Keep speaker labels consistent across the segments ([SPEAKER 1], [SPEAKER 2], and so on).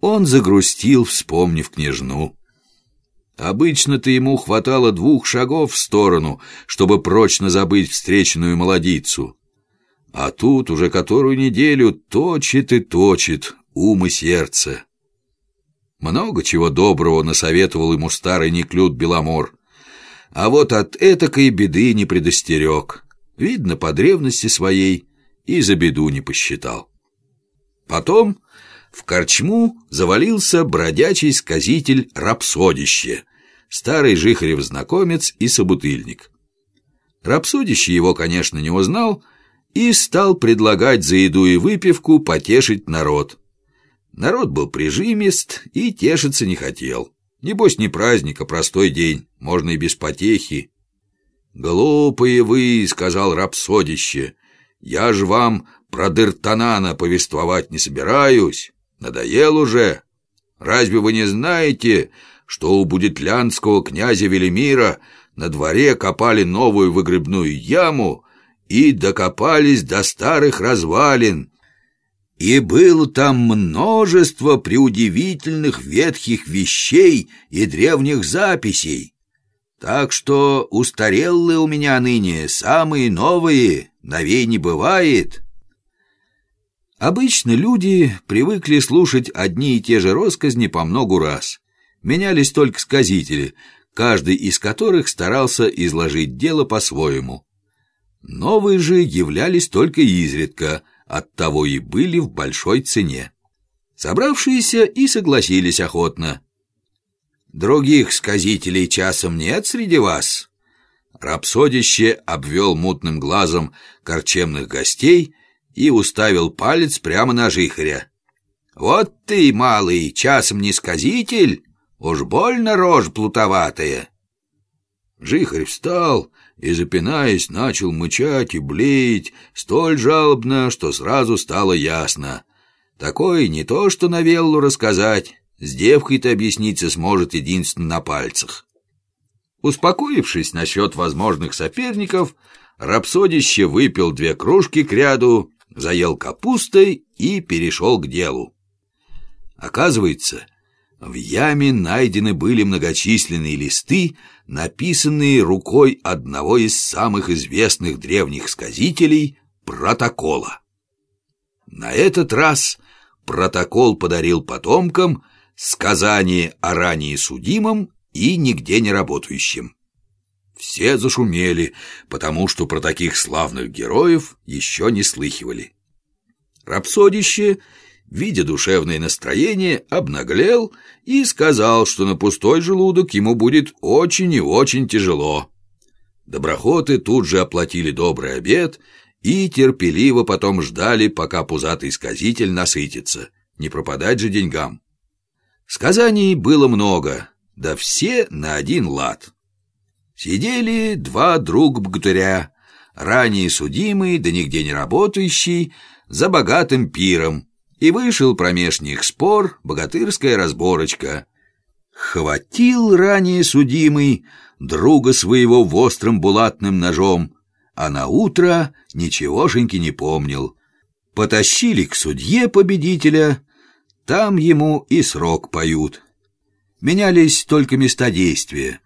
[SPEAKER 1] Он загрустил, вспомнив княжну. Обычно-то ему хватало двух шагов в сторону, чтобы прочно забыть встреченную молодицу. А тут уже которую неделю точит и точит ум и сердце. Много чего доброго насоветовал ему старый Неклюд Беломор. А вот от этакой беды не предостерег. Видно, по древности своей и за беду не посчитал. Потом в корчму завалился бродячий сказитель Рапсодище, старый Жихарев знакомец и собутыльник. Рапсодище его, конечно, не узнал и стал предлагать за еду и выпивку потешить народ. Народ был прижимист и тешиться не хотел. Небось, не праздник, а простой день, можно и без потехи. «Глупые вы», — сказал Рапсодище, — «я ж вам про Дыртанана повествовать не собираюсь». Надоел уже. Разве вы не знаете, что у будетлянского князя Велимира на дворе копали новую выгребную яму и докопались до старых развалин, и было там множество преудивительных ветхих вещей и древних записей. Так что устарелые у меня ныне самые новые, новей не бывает». Обычно люди привыкли слушать одни и те же росказни по многу раз. Менялись только сказители, каждый из которых старался изложить дело по-своему. Новые же являлись только изредка, оттого и были в большой цене. Собравшиеся и согласились охотно. «Других сказителей часом нет среди вас?» Рапсодище обвел мутным глазом корчемных гостей – и уставил палец прямо на жихаря. «Вот ты, малый, часом не сказитель, уж больно рожь плутоватая». Жихарь встал и, запинаясь, начал мычать и блеять столь жалобно, что сразу стало ясно. Такое не то, что на Веллу рассказать, с девкой-то объясниться сможет единственно на пальцах. Успокоившись насчет возможных соперников, Рапсодище выпил две кружки к ряду заел капустой и перешел к делу. Оказывается, в яме найдены были многочисленные листы, написанные рукой одного из самых известных древних сказителей протокола. На этот раз протокол подарил потомкам сказание о ранее судимом и нигде не работающем. Все зашумели, потому что про таких славных героев еще не слыхивали. Рапсодище, видя душевное настроение, обнаглел и сказал, что на пустой желудок ему будет очень и очень тяжело. Доброхоты тут же оплатили добрый обед и терпеливо потом ждали, пока пузатый сказитель насытится. Не пропадать же деньгам. Сказаний было много, да все на один лад. Сидели два друг-богатыря, ранее судимый, да нигде не работающий, за богатым пиром, и вышел промеж них спор, богатырская разборочка. Хватил ранее судимый друга своего в острым булатным ножом, а на утро ничегошеньки не помнил. Потащили к судье победителя, там ему и срок поют. Менялись только места действия.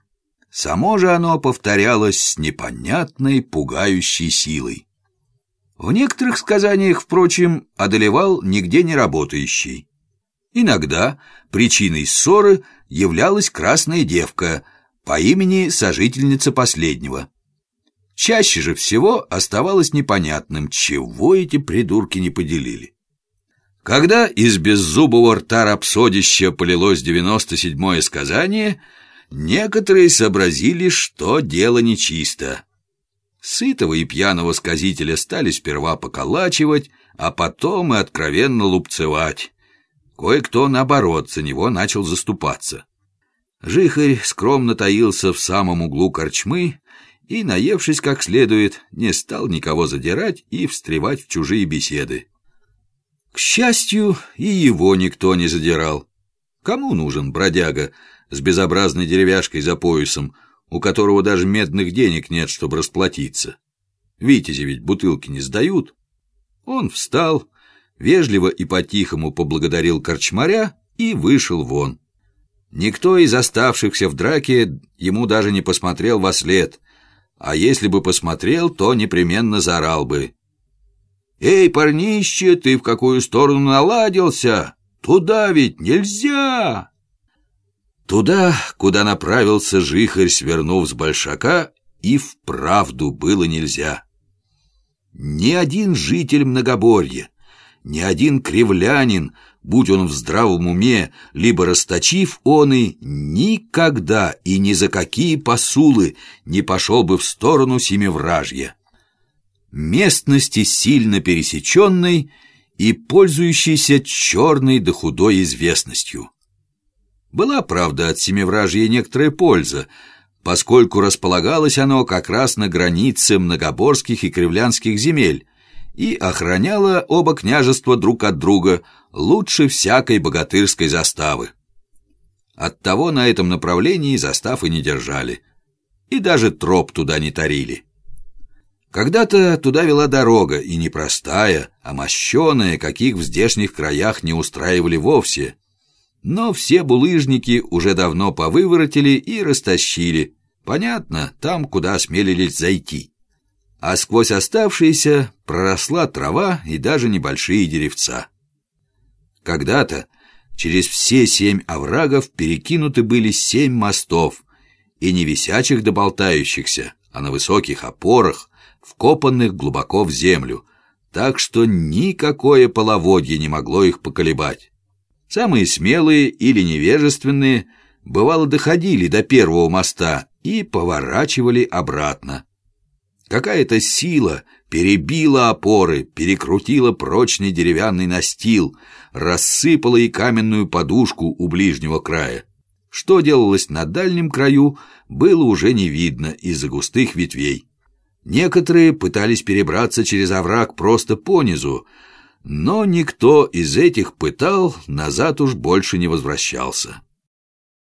[SPEAKER 1] Само же оно повторялось с непонятной, пугающей силой. В некоторых сказаниях, впрочем, одолевал нигде не работающий. Иногда причиной ссоры являлась красная девка по имени сожительница последнего. Чаще же всего оставалось непонятным, чего эти придурки не поделили. Когда из беззубого рта рапсодища полилось девяносто седьмое сказание – Некоторые сообразили, что дело нечисто. Сытого и пьяного сказителя стали сперва поколачивать, а потом и откровенно лупцевать. Кое-кто, наоборот, за него начал заступаться. Жихарь скромно таился в самом углу корчмы и, наевшись как следует, не стал никого задирать и встревать в чужие беседы. К счастью, и его никто не задирал. Кому нужен бродяга, с безобразной деревяшкой за поясом, у которого даже медных денег нет, чтобы расплатиться. Витязи ведь бутылки не сдают. Он встал, вежливо и по-тихому поблагодарил корчмаря и вышел вон. Никто из оставшихся в драке ему даже не посмотрел во след, а если бы посмотрел, то непременно заорал бы. «Эй, парнище, ты в какую сторону наладился? Туда ведь нельзя!» Туда, куда направился жихарь, свернув с большака, и вправду было нельзя. Ни один житель Многоборья, ни один кривлянин, будь он в здравом уме, либо расточив он и, никогда и ни за какие посулы не пошел бы в сторону Семивражья. Местности сильно пересеченной и пользующейся черной да худой известностью. Была, правда, от Семивражья некоторая польза, поскольку располагалось оно как раз на границе многоборских и кривлянских земель и охраняло оба княжества друг от друга лучше всякой богатырской заставы. Оттого на этом направлении застав и не держали, и даже троп туда не тарили. Когда-то туда вела дорога, и не простая, а мощеная, каких в здешних краях не устраивали вовсе, но все булыжники уже давно повыворотили и растащили. Понятно, там, куда осмелились зайти. А сквозь оставшиеся проросла трава и даже небольшие деревца. Когда-то через все семь оврагов перекинуты были семь мостов, и не висячих да болтающихся, а на высоких опорах, вкопанных глубоко в землю, так что никакое половодье не могло их поколебать. Самые смелые или невежественные, бывало, доходили до первого моста и поворачивали обратно. Какая-то сила перебила опоры, перекрутила прочный деревянный настил, рассыпала и каменную подушку у ближнего края. Что делалось на дальнем краю, было уже не видно из-за густых ветвей. Некоторые пытались перебраться через овраг просто понизу, но никто из этих пытал назад уж больше не возвращался.